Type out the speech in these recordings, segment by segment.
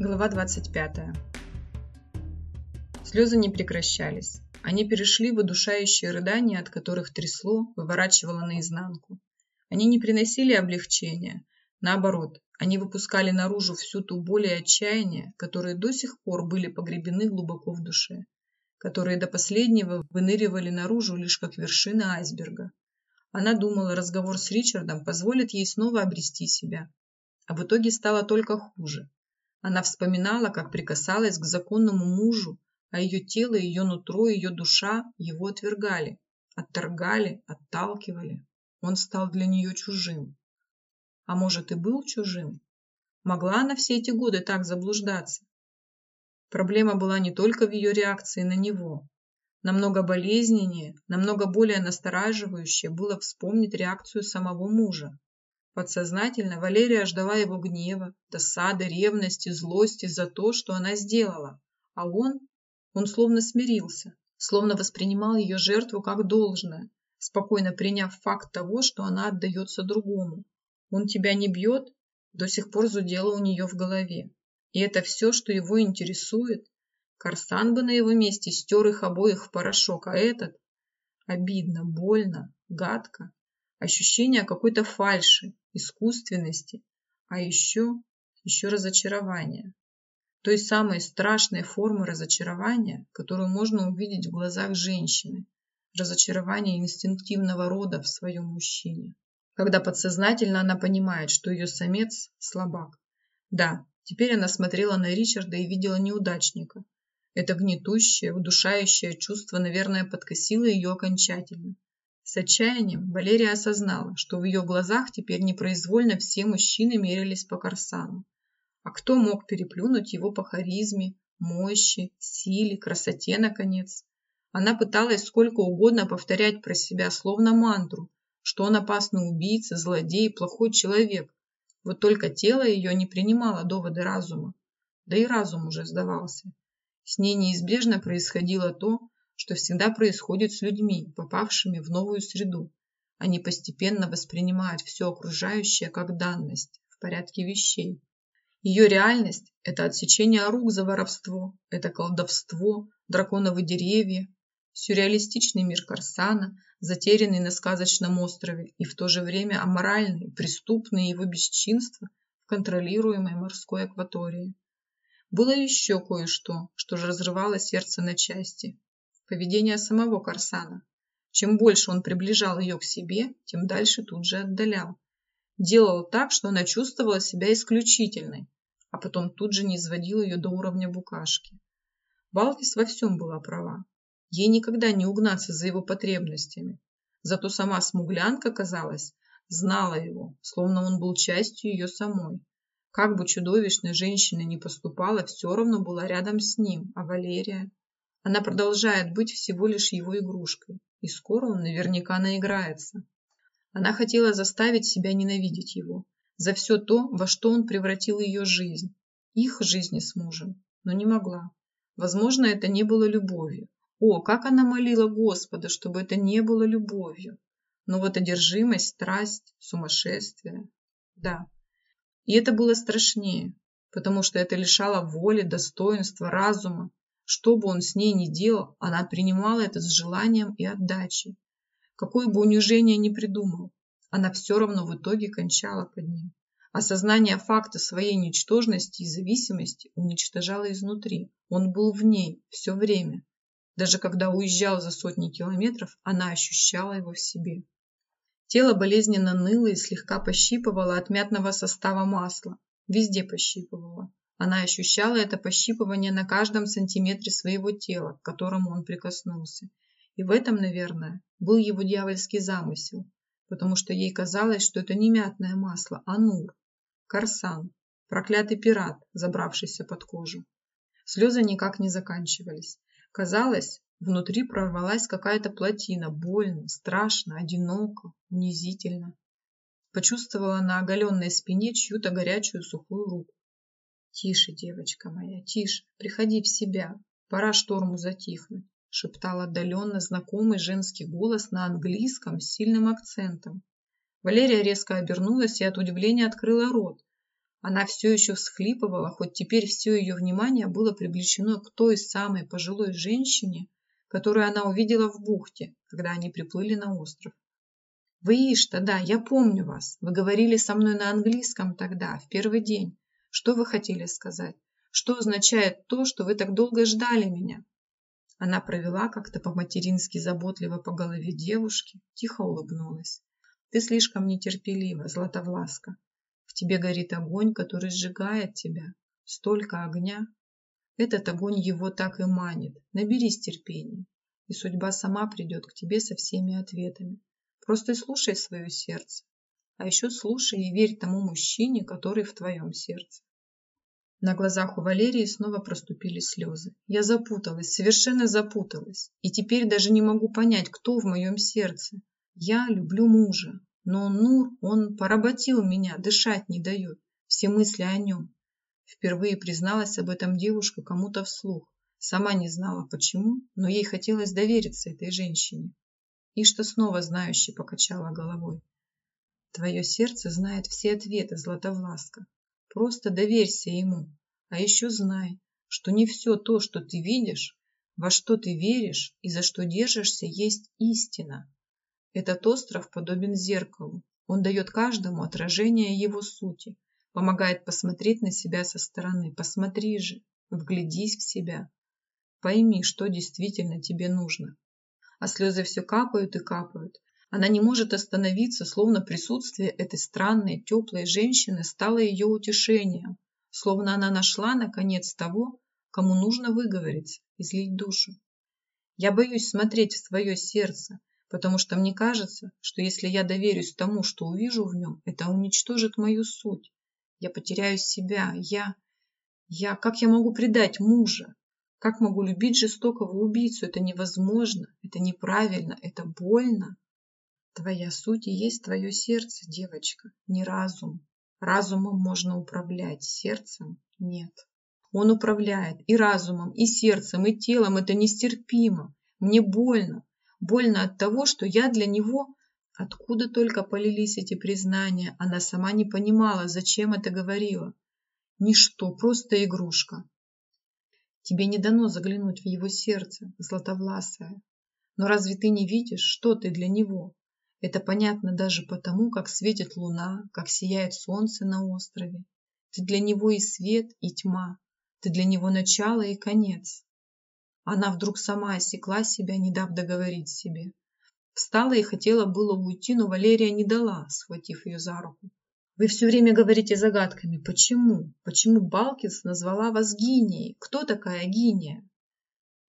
Глава 25. Слезы не прекращались. Они перешли в удушающие рыдания, от которых трясло, выворачивало наизнанку. Они не приносили облегчения. Наоборот, они выпускали наружу всю ту боль и отчаяние, которые до сих пор были погребены глубоко в душе, которые до последнего выныривали наружу лишь как вершина айсберга. Она думала, разговор с Ричардом позволит ей снова обрести себя. А в итоге стало только хуже. Она вспоминала, как прикасалась к законному мужу, а ее тело, ее нутро, ее душа его отвергали, отторгали, отталкивали. Он стал для нее чужим. А может и был чужим? Могла она все эти годы так заблуждаться? Проблема была не только в ее реакции на него. Намного болезненнее, намного более настораживающее было вспомнить реакцию самого мужа. Подсознательно Валерия ждала его гнева, досады, ревности, злости за то, что она сделала. А он, он словно смирился, словно воспринимал ее жертву как должное, спокойно приняв факт того, что она отдается другому. Он тебя не бьет, до сих пор зудело у нее в голове. И это все, что его интересует. Корсан бы на его месте стер их обоих в порошок, а этот... Обидно, больно, гадко. Ощущение какой-то фальши, искусственности, а еще, еще разочарование. Той самой страшной формы разочарования, которую можно увидеть в глазах женщины. Разочарование инстинктивного рода в своем мужчине. Когда подсознательно она понимает, что ее самец – слабак. Да, теперь она смотрела на Ричарда и видела неудачника. Это гнетущее, удушающее чувство, наверное, подкосило ее окончательно. С отчаянием Валерия осознала, что в ее глазах теперь непроизвольно все мужчины мерились по Корсану. А кто мог переплюнуть его по харизме, мощи, силе, красоте, наконец? Она пыталась сколько угодно повторять про себя, словно мантру, что он опасный убийца, злодей, плохой человек. Вот только тело ее не принимало доводы разума. Да и разум уже сдавался. С ней неизбежно происходило то, что всегда происходит с людьми, попавшими в новую среду. Они постепенно воспринимают все окружающее как данность, в порядке вещей. Ее реальность – это отсечение рук за воровство, это колдовство, драконовые деревья, сюрреалистичный мир Корсана, затерянный на сказочном острове и в то же время аморальный, преступный его бесчинство в контролируемой морской акватории. Было еще кое-что, что же разрывало сердце на части поведение самого Корсана. Чем больше он приближал ее к себе, тем дальше тут же отдалял. Делал так, что она чувствовала себя исключительной, а потом тут же не изводил ее до уровня букашки. Балкис во всем была права. Ей никогда не угнаться за его потребностями. Зато сама смуглянка, казалось, знала его, словно он был частью ее самой. Как бы чудовищно женщина не поступала, все равно была рядом с ним, а Валерия... Она продолжает быть всего лишь его игрушкой, и скоро он наверняка наиграется. Она хотела заставить себя ненавидеть его за все то, во что он превратил ее жизнь, их жизни с мужем, но не могла. Возможно, это не было любовью. О, как она молила Господа, чтобы это не было любовью. Но вот одержимость, страсть, сумасшествие. Да. И это было страшнее, потому что это лишало воли, достоинства, разума, что бы он с ней ни делал, она принимала это с желанием и отдачей. Какое бы унижение ни придумал, она все равно в итоге кончала под ним. Осознание факта своей ничтожности и зависимости уничтожало изнутри. Он был в ней все время. Даже когда уезжал за сотни километров, она ощущала его в себе. Тело болезненно ныло и слегка пощипывало от мятного состава масла. Везде пощипывало. Она ощущала это пощипывание на каждом сантиметре своего тела, к которому он прикоснулся. И в этом, наверное, был его дьявольский замысел, потому что ей казалось, что это не мятное масло, а нур, корсан, проклятый пират, забравшийся под кожу. Слезы никак не заканчивались. Казалось, внутри прорвалась какая-то плотина, больно, страшно, одиноко, унизительно. Почувствовала на оголенной спине чью-то горячую сухую руку. «Тише, девочка моя, тише, приходи в себя, пора шторму затихнуть», шептал отдаленно знакомый женский голос на английском с сильным акцентом. Валерия резко обернулась и от удивления открыла рот. Она все еще всхлипывала, хоть теперь все ее внимание было привлечено к той самой пожилой женщине, которую она увидела в бухте, когда они приплыли на остров. «Вы Ишта, да, я помню вас. Вы говорили со мной на английском тогда, в первый день. Что вы хотели сказать? Что означает то, что вы так долго ждали меня?» Она провела как-то по-матерински заботливо по голове девушки, тихо улыбнулась. «Ты слишком нетерпелива, Златовласка. В тебе горит огонь, который сжигает тебя. Столько огня. Этот огонь его так и манит. Наберись терпения, и судьба сама придет к тебе со всеми ответами. Просто слушай свое сердце. А еще слушай и верь тому мужчине, который в твоем сердце. На глазах у Валерии снова проступили слезы. Я запуталась, совершенно запуталась. И теперь даже не могу понять, кто в моем сердце. Я люблю мужа, но Нур, он поработил меня, дышать не дает. Все мысли о нем. Впервые призналась об этом девушка кому-то вслух. Сама не знала почему, но ей хотелось довериться этой женщине. И что снова знающе покачала головой. Твое сердце знает все ответы, Златовласка. Просто доверься ему. А еще знай, что не все то, что ты видишь, во что ты веришь и за что держишься, есть истина. Этот остров подобен зеркалу. Он дает каждому отражение его сути, помогает посмотреть на себя со стороны. Посмотри же, вглядись в себя. Пойми, что действительно тебе нужно. А слезы все капают и капают. Она не может остановиться, словно присутствие этой странной, теплой женщины стало ее утешением, словно она нашла, наконец, того, кому нужно выговориться, излить душу. Я боюсь смотреть в свое сердце, потому что мне кажется, что если я доверюсь тому, что увижу в нем, это уничтожит мою суть. Я потеряю себя, я... Я... Как я могу предать мужа? Как могу любить жестокого убийцу? Это невозможно, это неправильно, это больно. Твоя суть и есть твое сердце, девочка, не разум. Разумом можно управлять, сердцем нет. Он управляет и разумом, и сердцем, и телом. Это нестерпимо. Мне больно. Больно от того, что я для него... Откуда только полились эти признания, она сама не понимала, зачем это говорила. Ничто, просто игрушка. Тебе не дано заглянуть в его сердце, златовласая. Но разве ты не видишь, что ты для него? Это понятно даже потому, как светит луна, как сияет солнце на острове. Ты для него и свет, и тьма. Ты для него начало и конец. Она вдруг сама осекла себя, не дав договорить себе. Встала и хотела было уйти, но Валерия не дала, схватив ее за руку. «Вы все время говорите загадками. Почему? Почему Балкис назвала вас гинией? Кто такая гиния?»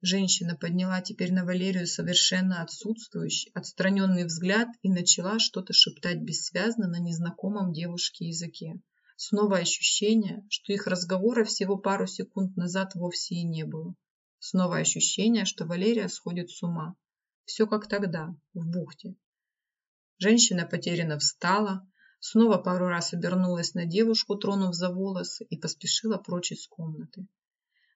Женщина подняла теперь на Валерию совершенно отсутствующий, отстраненный взгляд и начала что-то шептать бессвязно на незнакомом девушке языке. Снова ощущение, что их разговора всего пару секунд назад вовсе и не было. Снова ощущение, что Валерия сходит с ума. Все как тогда, в бухте. Женщина потерянно встала, снова пару раз обернулась на девушку, тронув за волосы, и поспешила прочь из комнаты.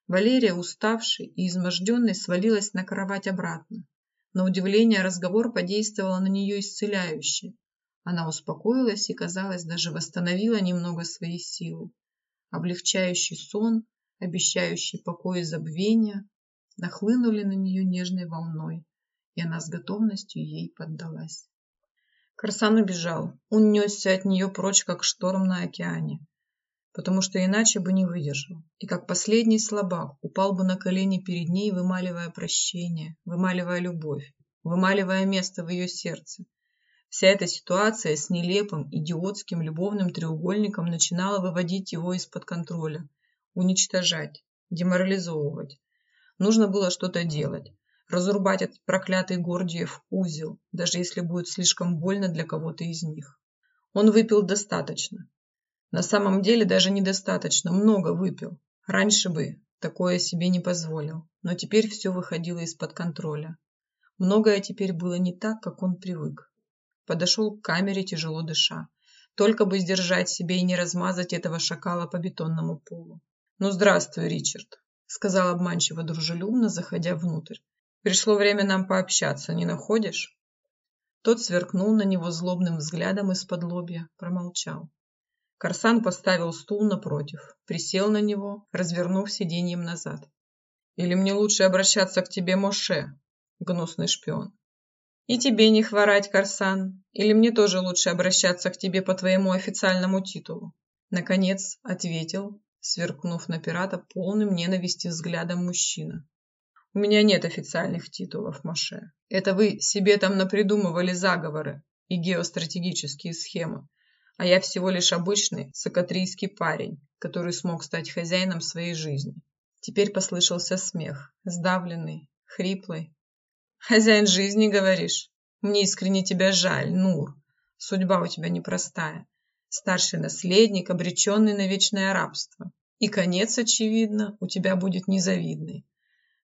Валерия, уставший и изможденный, свалилась на кровать обратно. На удивление разговор подействовал на нее исцеляюще. Она успокоилась и, казалось, даже восстановила немного свои силы. Облегчающий сон, обещающий покой и забвение, нахлынули на нее нежной волной, и она с готовностью ей поддалась. Красан убежал, унесся от нее прочь, как шторм на океане, потому что иначе бы не выдержал, и как последний слабак упал бы на колени перед ней, вымаливая прощение, вымаливая любовь, вымаливая место в ее сердце. Вся эта ситуация с нелепым, идиотским любовным треугольником начинала выводить его из-под контроля, уничтожать, деморализовывать, Нужно было что-то делать. Разрубать этот проклятый Гордиев узел, даже если будет слишком больно для кого-то из них. Он выпил достаточно. На самом деле даже недостаточно, много выпил. Раньше бы такое себе не позволил, но теперь все выходило из-под контроля. Многое теперь было не так, как он привык. Подошел к камере, тяжело дыша. Только бы сдержать себе и не размазать этого шакала по бетонному полу. «Ну, здравствуй, Ричард сказал обманчиво дружелюбно, заходя внутрь. Пришло время нам пообщаться, не находишь? Тот сверкнул на него злобным взглядом из-под лобья, промолчал. Корсан поставил стул напротив, присел на него, развернув сиденьем назад. «Или мне лучше обращаться к тебе, Моше, гнусный шпион?» «И тебе не хворать, Корсан. Или мне тоже лучше обращаться к тебе по твоему официальному титулу?» Наконец ответил, сверкнув на пирата полным ненависти взглядом мужчина. «У меня нет официальных титулов, Моше. Это вы себе там напридумывали заговоры и геостратегические схемы, а я всего лишь обычный сокатрийский парень, который смог стать хозяином своей жизни». Теперь послышался смех, сдавленный, хриплый, Хозяин жизни, говоришь? Мне искренне тебя жаль, Нур. Судьба у тебя непростая. Старший наследник, обреченный на вечное рабство. И конец, очевидно, у тебя будет незавидный.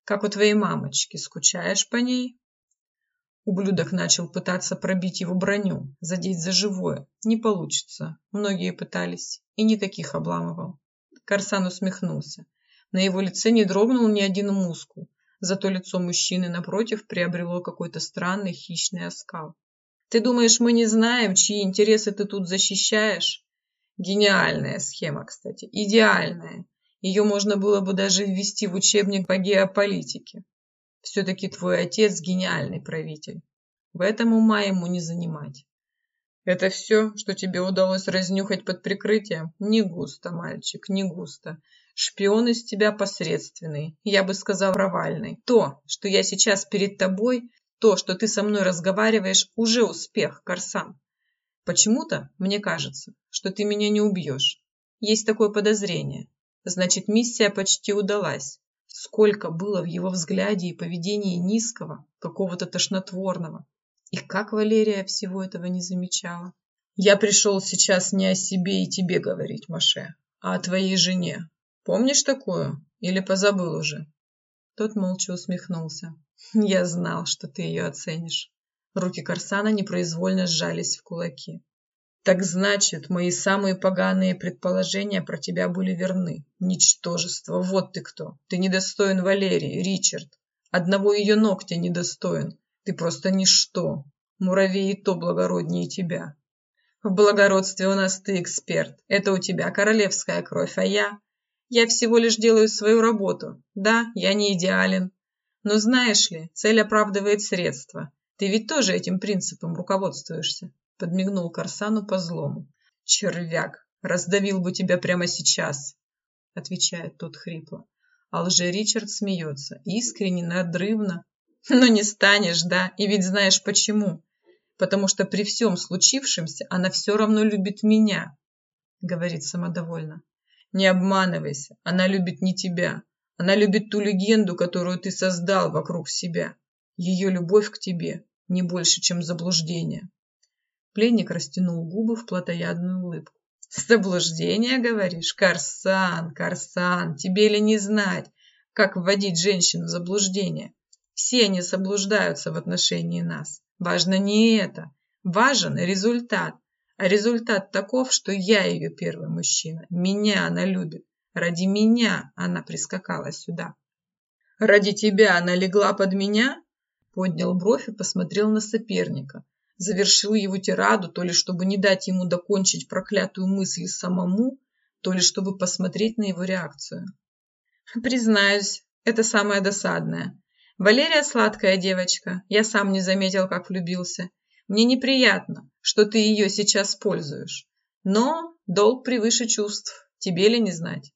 Как у твоей мамочки, скучаешь по ней? Ублюдок начал пытаться пробить его броню, задеть за живое. Не получится. Многие пытались. И не таких обламывал. Корсан усмехнулся. На его лице не дрогнул ни один мускул. Зато лицо мужчины напротив приобрело какой-то странный хищный оскал. «Ты думаешь, мы не знаем, чьи интересы ты тут защищаешь?» Гениальная схема, кстати, идеальная. Ее можно было бы даже ввести в учебник по геополитике. Все-таки твой отец гениальный правитель. В этом ума ему не занимать. Это все, что тебе удалось разнюхать под прикрытием? Не густо, мальчик, не густо. Шпион из тебя посредственный, я бы сказал провальный. То, что я сейчас перед тобой, то, что ты со мной разговариваешь, уже успех, Корсан. Почему-то мне кажется, что ты меня не убьешь. Есть такое подозрение. Значит, миссия почти удалась. Сколько было в его взгляде и поведении низкого, какого-то тошнотворного. И как Валерия всего этого не замечала? Я пришел сейчас не о себе и тебе говорить, Маше, а о твоей жене, Помнишь такую? Или позабыл уже?» Тот молча усмехнулся. «Я знал, что ты ее оценишь». Руки Корсана непроизвольно сжались в кулаки. «Так значит, мои самые поганые предположения про тебя были верны. Ничтожество, вот ты кто. Ты недостоин Валерии, Ричард. Одного ее ногтя недостоин. Ты просто ничто. Муравей и то благороднее тебя. В благородстве у нас ты эксперт. Это у тебя королевская кровь, а я я всего лишь делаю свою работу. Да, я не идеален. Но знаешь ли, цель оправдывает средства. Ты ведь тоже этим принципом руководствуешься. Подмигнул Корсану по злому. Червяк, раздавил бы тебя прямо сейчас. Отвечает тот хрипло. А лже-Ричард смеется, искренне, надрывно. Ну не станешь, да? И ведь знаешь почему. Потому что при всем случившемся она все равно любит меня, говорит самодовольно. Не обманывайся, она любит не тебя. Она любит ту легенду, которую ты создал вокруг себя. Ее любовь к тебе не больше, чем заблуждение. Пленник растянул губы в плотоядную улыбку. «Заблуждение, говоришь? Корсан, Корсан, тебе ли не знать, как вводить женщин в заблуждение? Все они заблуждаются в отношении нас. Важно не это. Важен результат. А результат таков, что я ее первый мужчина. Меня она любит. Ради меня она прискакала сюда. Ради тебя она легла под меня? Поднял бровь и посмотрел на соперника. Завершил его тираду, то ли чтобы не дать ему докончить проклятую мысль самому, то ли чтобы посмотреть на его реакцию. Признаюсь, это самое досадное. Валерия сладкая девочка. Я сам не заметил, как влюбился. Мне неприятно, что ты ее сейчас пользуешь. Но долг превыше чувств, тебе ли не знать?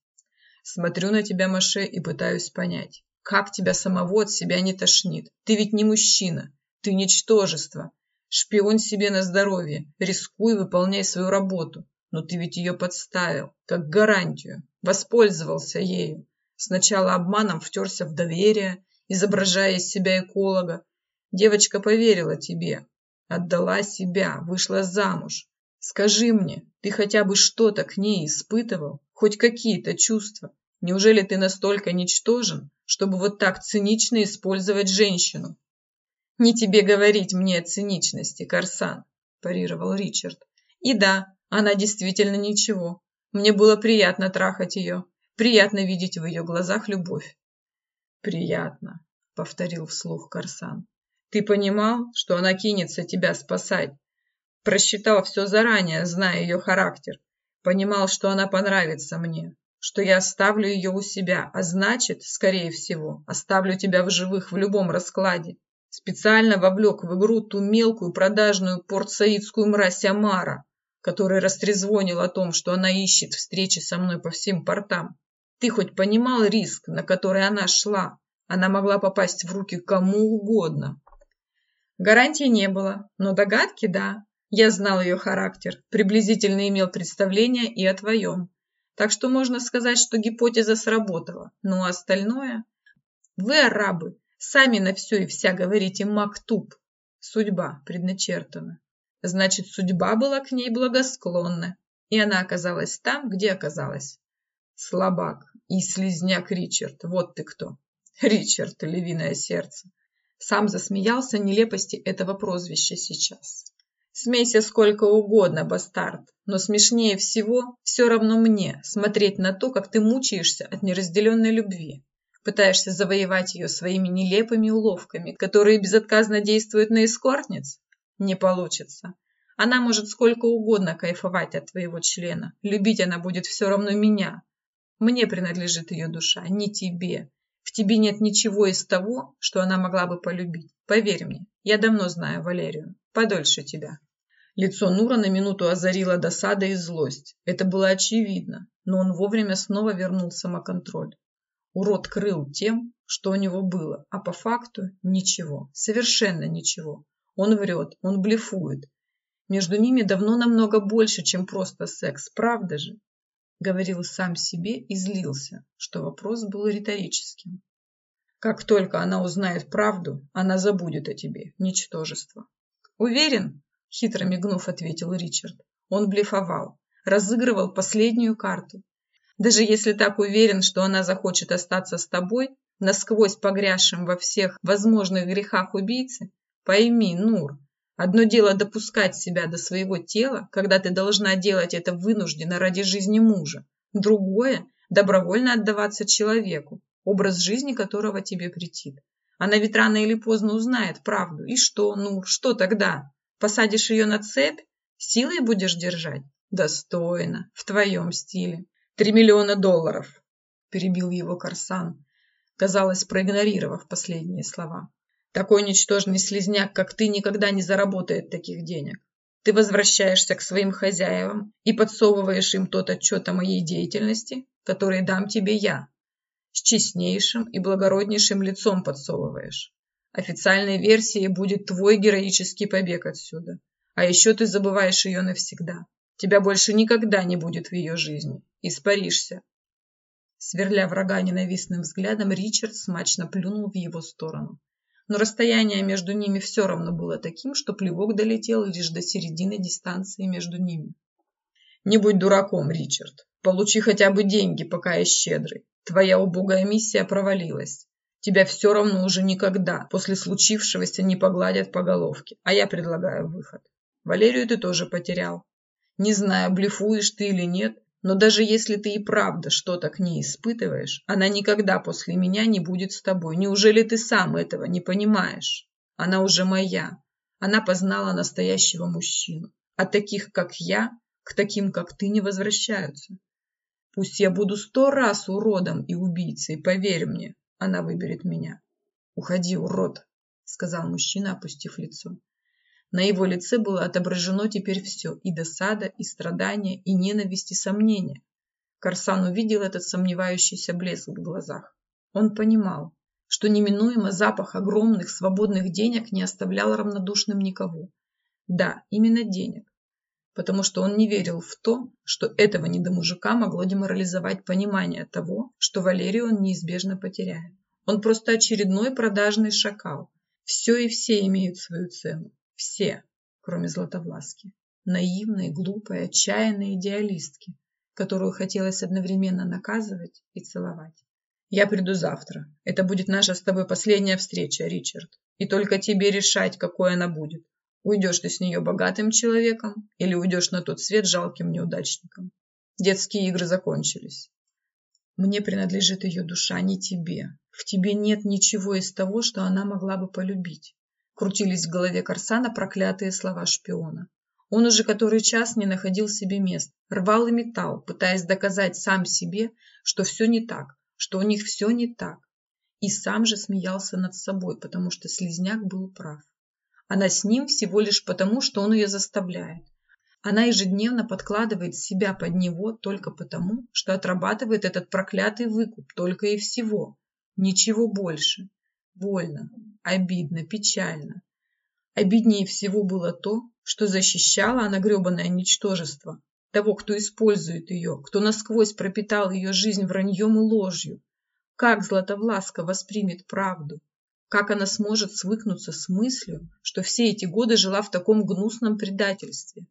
Смотрю на тебя, Маше, и пытаюсь понять, как тебя самого от себя не тошнит. Ты ведь не мужчина, ты ничтожество. Шпион себе на здоровье, рискуй, выполняй свою работу. Но ты ведь ее подставил, как гарантию, воспользовался ею. Сначала обманом втерся в доверие, изображая из себя эколога. Девочка поверила тебе, Отдала себя, вышла замуж. Скажи мне, ты хотя бы что-то к ней испытывал? Хоть какие-то чувства? Неужели ты настолько ничтожен, чтобы вот так цинично использовать женщину? Не тебе говорить мне о циничности, Корсан, парировал Ричард. И да, она действительно ничего. Мне было приятно трахать ее. Приятно видеть в ее глазах любовь. Приятно, повторил вслух Корсан. Ты понимал, что она кинется тебя спасать? Просчитал все заранее, зная ее характер. Понимал, что она понравится мне, что я оставлю ее у себя, а значит, скорее всего, оставлю тебя в живых в любом раскладе. Специально вовлек в игру ту мелкую продажную портсаидскую мразь Амара, который растрезвонил о том, что она ищет встречи со мной по всем портам. Ты хоть понимал риск, на который она шла? Она могла попасть в руки кому угодно. Гарантий не было, но догадки – да. Я знал ее характер, приблизительно имел представление и о твоем. Так что можно сказать, что гипотеза сработала. Ну а остальное? Вы, арабы, сами на все и вся говорите «мактуб». Судьба предначертана. Значит, судьба была к ней благосклонна, и она оказалась там, где оказалась. Слабак и слизняк Ричард, вот ты кто. Ричард, львиное сердце. Сам засмеялся нелепости этого прозвища сейчас. Смейся сколько угодно, бастард, но смешнее всего все равно мне смотреть на то, как ты мучаешься от неразделенной любви. Пытаешься завоевать ее своими нелепыми уловками, которые безотказно действуют на эскортниц? Не получится. Она может сколько угодно кайфовать от твоего члена. Любить она будет все равно меня. Мне принадлежит ее душа, не тебе. В тебе нет ничего из того, что она могла бы полюбить. Поверь мне, я давно знаю Валерию. Подольше тебя. Лицо Нура на минуту озарило досада и злость. Это было очевидно, но он вовремя снова вернул самоконтроль. Урод крыл тем, что у него было, а по факту ничего, совершенно ничего. Он врет, он блефует. Между ними давно намного больше, чем просто секс, правда же? говорил сам себе и злился, что вопрос был риторическим. Как только она узнает правду, она забудет о тебе, ничтожество. Уверен? Хитро мигнув, ответил Ричард. Он блефовал, разыгрывал последнюю карту. Даже если так уверен, что она захочет остаться с тобой, насквозь погрязшим во всех возможных грехах убийцы, пойми, Нур, Одно дело допускать себя до своего тела, когда ты должна делать это вынужденно ради жизни мужа. Другое – добровольно отдаваться человеку, образ жизни которого тебе претит. Она ведь рано или поздно узнает правду. И что, ну, что тогда? Посадишь ее на цепь? Силой будешь держать? Достойно, в твоем стиле. Три миллиона долларов, перебил его Корсан, казалось, проигнорировав последние слова. Такой ничтожный слезняк, как ты, никогда не заработает таких денег. Ты возвращаешься к своим хозяевам и подсовываешь им тот отчет о моей деятельности, который дам тебе я. С честнейшим и благороднейшим лицом подсовываешь. Официальной версией будет твой героический побег отсюда. А еще ты забываешь ее навсегда. Тебя больше никогда не будет в ее жизни. Испаришься. Сверля врага ненавистным взглядом, Ричард смачно плюнул в его сторону но расстояние между ними все равно было таким, что плевок долетел лишь до середины дистанции между ними. «Не будь дураком, Ричард. Получи хотя бы деньги, пока я щедрый. Твоя убогая миссия провалилась. Тебя все равно уже никогда после случившегося не погладят по головке, а я предлагаю выход. Валерию ты тоже потерял. Не знаю, блефуешь ты или нет, но даже если ты и правда что-то к ней испытываешь, она никогда после меня не будет с тобой. Неужели ты сам этого не понимаешь? Она уже моя. Она познала настоящего мужчину. А таких, как я, к таким, как ты, не возвращаются. Пусть я буду сто раз уродом и убийцей, поверь мне, она выберет меня. Уходи, урод, сказал мужчина, опустив лицо. На его лице было отображено теперь все – и досада, и страдания, и ненависть, и сомнения. Корсан увидел этот сомневающийся блеск в глазах. Он понимал, что неминуемо запах огромных свободных денег не оставлял равнодушным никого. Да, именно денег. Потому что он не верил в то, что этого недомужика могло деморализовать понимание того, что Валерию он неизбежно потеряет. Он просто очередной продажный шакал. Все и все имеют свою цену. Все, кроме Златовласки. Наивные, глупые, отчаянные идеалистки, которую хотелось одновременно наказывать и целовать. Я приду завтра. Это будет наша с тобой последняя встреча, Ричард. И только тебе решать, какой она будет. Уйдешь ты с нее богатым человеком или уйдешь на тот свет жалким неудачником. Детские игры закончились. Мне принадлежит ее душа, не тебе. В тебе нет ничего из того, что она могла бы полюбить крутились в голове Корсана проклятые слова шпиона. Он уже который час не находил себе мест, рвал и металл, пытаясь доказать сам себе, что все не так, что у них все не так. И сам же смеялся над собой, потому что слезняк был прав. Она с ним всего лишь потому, что он ее заставляет. Она ежедневно подкладывает себя под него только потому, что отрабатывает этот проклятый выкуп только и всего. Ничего больше. Больно, обидно, печально. Обиднее всего было то, что защищала она гребаное ничтожество, того, кто использует ее, кто насквозь пропитал ее жизнь враньем и ложью. Как Златовласка воспримет правду? Как она сможет свыкнуться с мыслью, что все эти годы жила в таком гнусном предательстве?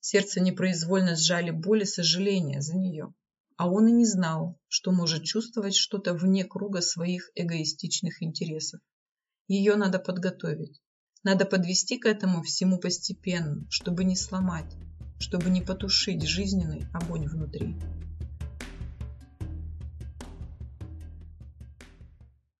Сердце непроизвольно сжали боль и сожаление за нее. А он и не знал, что может чувствовать что-то вне круга своих эгоистичных интересов. Ее надо подготовить. Надо подвести к этому всему постепенно, чтобы не сломать, чтобы не потушить жизненный огонь внутри.